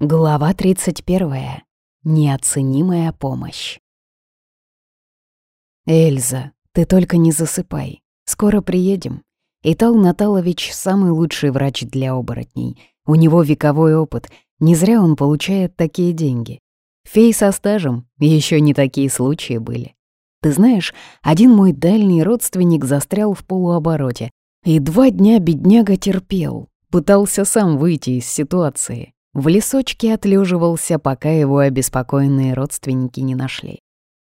Глава 31. Неоценимая помощь. «Эльза, ты только не засыпай. Скоро приедем. Итал Наталович — самый лучший врач для оборотней. У него вековой опыт. Не зря он получает такие деньги. Фей со стажем, еще не такие случаи были. Ты знаешь, один мой дальний родственник застрял в полуобороте. И два дня бедняга терпел. Пытался сам выйти из ситуации. В лесочке отлеживался, пока его обеспокоенные родственники не нашли.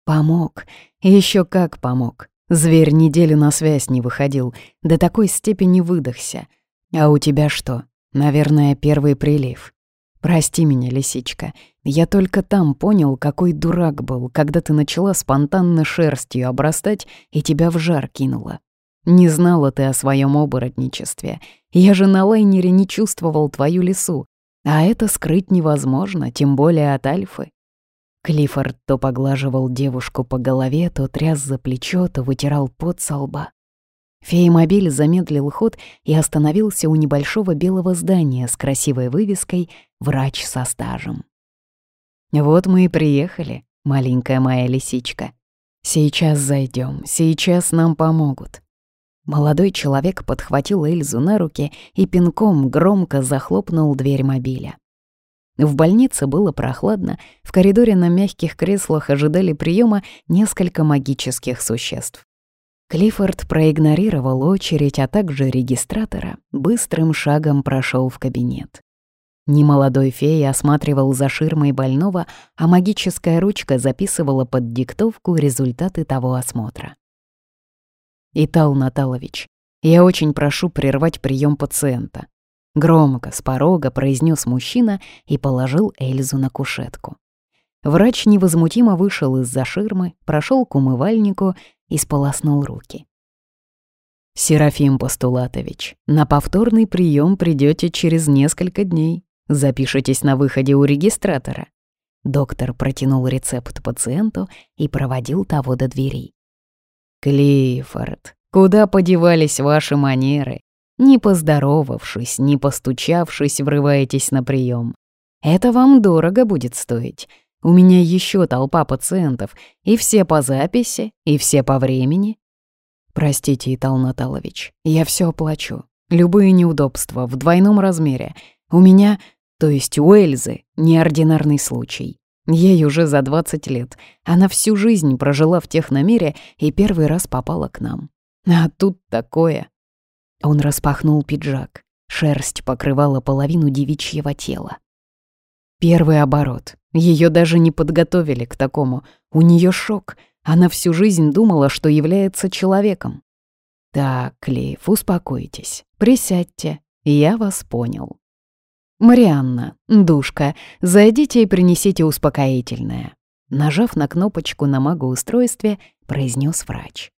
Помог. еще как помог. Зверь неделю на связь не выходил, до такой степени выдохся. А у тебя что? Наверное, первый прилив. Прости меня, лисичка. Я только там понял, какой дурак был, когда ты начала спонтанно шерстью обрастать и тебя в жар кинула. Не знала ты о своем оборотничестве. Я же на лайнере не чувствовал твою лису, а это скрыть невозможно, тем более от Альфы. Клиффорд то поглаживал девушку по голове, то тряс за плечо, то вытирал пот со лба. Феемобиль замедлил ход и остановился у небольшого белого здания с красивой вывеской «Врач со стажем». «Вот мы и приехали, маленькая моя лисичка. Сейчас зайдем, сейчас нам помогут». Молодой человек подхватил Эльзу на руки и пинком громко захлопнул дверь мобиля. В больнице было прохладно, в коридоре на мягких креслах ожидали приема несколько магических существ. Клиффорд проигнорировал очередь, а также регистратора, быстрым шагом прошел в кабинет. Немолодой фей осматривал за ширмой больного, а магическая ручка записывала под диктовку результаты того осмотра. «Итал Наталович, я очень прошу прервать прием пациента». Громко, с порога произнес мужчина и положил Эльзу на кушетку. Врач невозмутимо вышел из-за ширмы, прошел к умывальнику и сполоснул руки. «Серафим Постулатович, на повторный прием придете через несколько дней. Запишитесь на выходе у регистратора». Доктор протянул рецепт пациенту и проводил того до дверей. «Клиффорд, куда подевались ваши манеры? Не поздоровавшись, не постучавшись, врываетесь на прием. Это вам дорого будет стоить. У меня еще толпа пациентов, и все по записи, и все по времени. Простите, Итал Наталович, я все оплачу. Любые неудобства в двойном размере. У меня, то есть у Эльзы, неординарный случай. Ей уже за 20 лет. Она всю жизнь прожила в техномире и первый раз попала к нам. А тут такое. Он распахнул пиджак. Шерсть покрывала половину девичьего тела. Первый оборот. Ее даже не подготовили к такому. У нее шок. Она всю жизнь думала, что является человеком. Так, Клейф, успокойтесь. Присядьте. Я вас понял. «Марианна, душка, зайдите и принесите успокоительное», нажав на кнопочку на магоустройстве, произнес врач.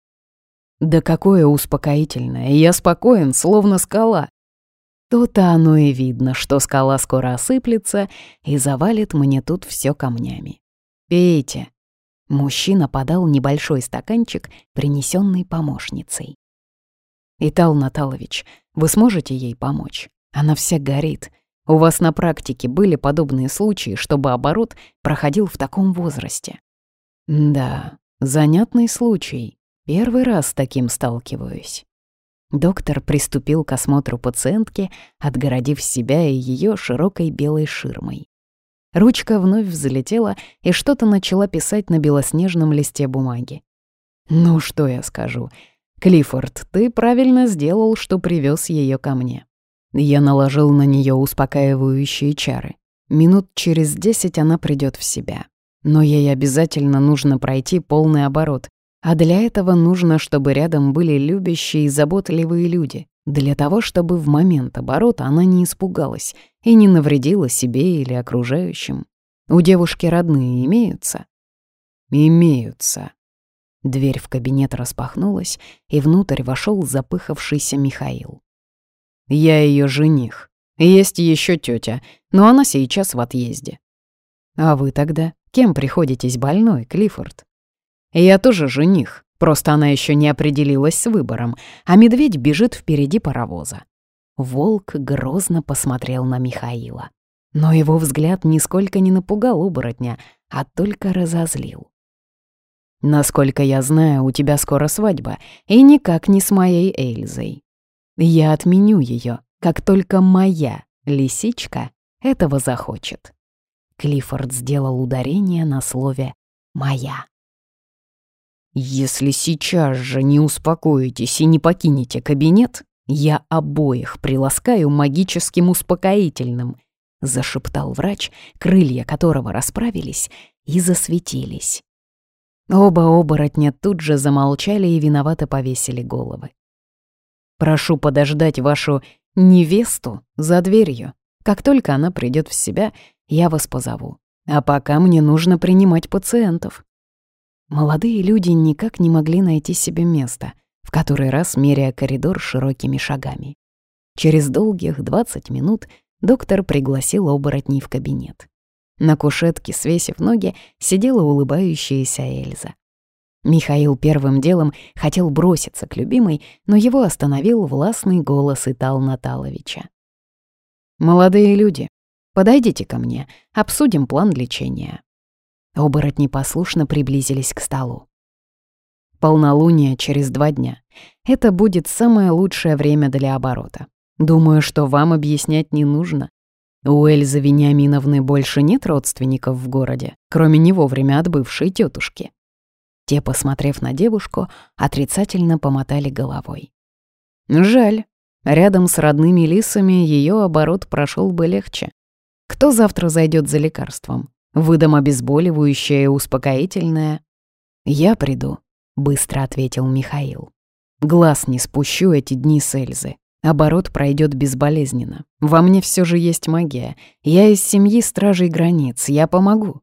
«Да какое успокоительное, я спокоен, словно скала». То-то оно и видно, что скала скоро осыплется и завалит мне тут все камнями. «Пейте». Мужчина подал небольшой стаканчик, принесенный помощницей. «Итал Наталович, вы сможете ей помочь? Она вся горит, у вас на практике были подобные случаи, чтобы оборот проходил в таком возрасте? Да, занятный случай. Первый раз с таким сталкиваюсь. Доктор приступил к осмотру пациентки, отгородив себя и ее широкой белой ширмой. Ручка вновь взлетела и что-то начала писать на белоснежном листе бумаги. «Ну что я скажу? Клиффорд, ты правильно сделал, что привез ее ко мне. Я наложил на нее успокаивающие чары. Минут через десять она придет в себя. Но ей обязательно нужно пройти полный оборот, а для этого нужно, чтобы рядом были любящие и заботливые люди, для того, чтобы в момент оборота она не испугалась и не навредила себе или окружающим. У девушки родные имеются? Имеются. Дверь в кабинет распахнулась, и внутрь вошел запыхавшийся Михаил. Я ее жених. Есть еще тетя, но она сейчас в отъезде. А вы тогда кем приходитесь больной, Клиффорд? Я тоже жених, просто она еще не определилась с выбором, а медведь бежит впереди паровоза. Волк грозно посмотрел на Михаила. Но его взгляд нисколько не напугал оборотня, а только разозлил. «Насколько я знаю, у тебя скоро свадьба, и никак не с моей Эльзой. Я отменю ее, как только моя лисичка этого захочет». Клиффорд сделал ударение на слове «моя». «Если сейчас же не успокоитесь и не покинете кабинет, я обоих приласкаю магическим успокоительным», — зашептал врач, крылья которого расправились и засветились. Оба оборотня тут же замолчали и виновато повесили головы. «Прошу подождать вашу невесту за дверью. Как только она придет в себя, я вас позову. А пока мне нужно принимать пациентов». Молодые люди никак не могли найти себе места, в который раз меряя коридор широкими шагами. Через долгих 20 минут доктор пригласил оборотней в кабинет. На кушетке, свесив ноги, сидела улыбающаяся Эльза. Михаил первым делом хотел броситься к любимой, но его остановил властный голос Итал Наталовича. «Молодые люди, подойдите ко мне, обсудим план лечения». Оборотни послушно приблизились к столу. Полнолуние через два дня. Это будет самое лучшее время для оборота. Думаю, что вам объяснять не нужно. У Эльзы Вениаминовны больше нет родственников в городе, кроме не вовремя отбывшей тетушки. Те, посмотрев на девушку, отрицательно помотали головой. Жаль. Рядом с родными лисами ее оборот прошел бы легче. Кто завтра зайдет за лекарством? Выдам обезболивающее и успокоительное. Я приду, быстро ответил Михаил. Глаз не спущу эти дни с Эльзы. Оборот пройдет безболезненно. Во мне все же есть магия. Я из семьи стражей границ. Я помогу.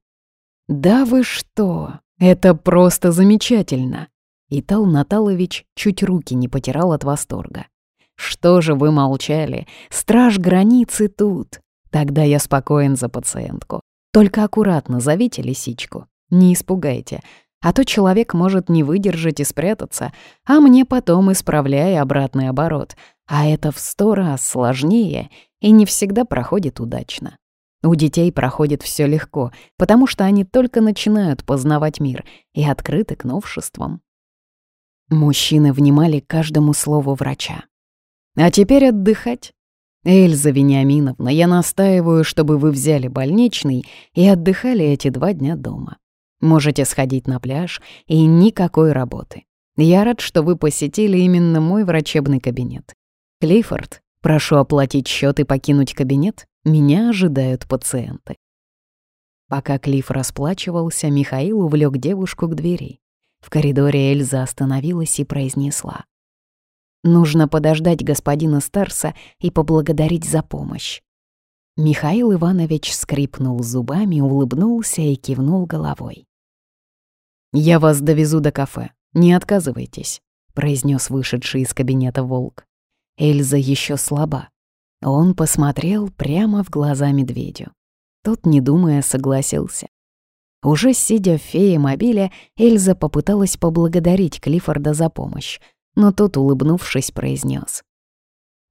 Да вы что? Это просто замечательно. Итал Наталович чуть руки не потирал от восторга. Что же вы молчали? Страж границы тут. Тогда я спокоен за пациентку. Только аккуратно зовите лисичку. Не испугайте, а то человек может не выдержать и спрятаться, а мне потом исправляй обратный оборот. А это в сто раз сложнее и не всегда проходит удачно. У детей проходит все легко, потому что они только начинают познавать мир и открыты к новшествам. Мужчины внимали каждому слову врача. «А теперь отдыхать. «Эльза Вениаминовна, я настаиваю, чтобы вы взяли больничный и отдыхали эти два дня дома. Можете сходить на пляж и никакой работы. Я рад, что вы посетили именно мой врачебный кабинет. Клиффорд, прошу оплатить счет и покинуть кабинет. Меня ожидают пациенты». Пока Клифф расплачивался, Михаил увлек девушку к двери. В коридоре Эльза остановилась и произнесла. Нужно подождать господина Старса и поблагодарить за помощь. Михаил Иванович скрипнул зубами, улыбнулся и кивнул головой. «Я вас довезу до кафе, не отказывайтесь», — произнес вышедший из кабинета волк. Эльза еще слаба. Он посмотрел прямо в глаза медведю. Тот, не думая, согласился. Уже сидя в фее мобиля, Эльза попыталась поблагодарить Клиффорда за помощь, но тот, улыбнувшись, произнес: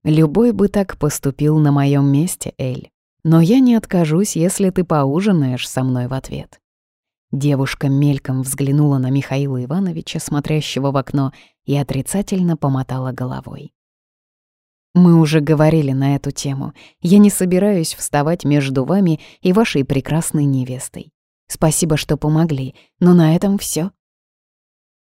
«Любой бы так поступил на моем месте, Эль, но я не откажусь, если ты поужинаешь со мной в ответ». Девушка мельком взглянула на Михаила Ивановича, смотрящего в окно, и отрицательно помотала головой. «Мы уже говорили на эту тему. Я не собираюсь вставать между вами и вашей прекрасной невестой. Спасибо, что помогли, но на этом все.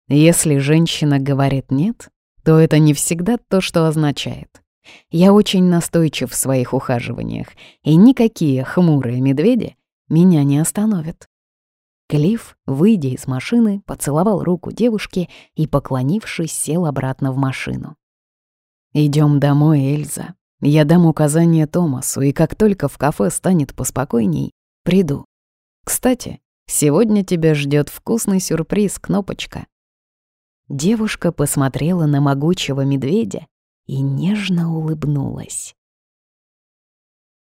Если женщина говорит «нет», то это не всегда то, что означает. Я очень настойчив в своих ухаживаниях, и никакие хмурые медведи меня не остановят. Клифф, выйдя из машины, поцеловал руку девушки и, поклонившись, сел обратно в машину. Идем домой, Эльза. Я дам указание Томасу, и как только в кафе станет поспокойней, приду. Кстати, сегодня тебя ждет вкусный сюрприз, Кнопочка. Девушка посмотрела на могучего медведя и нежно улыбнулась.